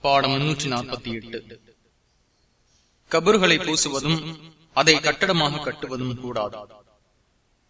பாடம் முன்னூற்றி நாற்பத்தி எட்டு. கபறுகளை பூசுவதும் அதை கட்டடமாக கட்டுவதும் கூடாது.